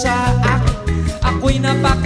siya. Ak Ako'y napak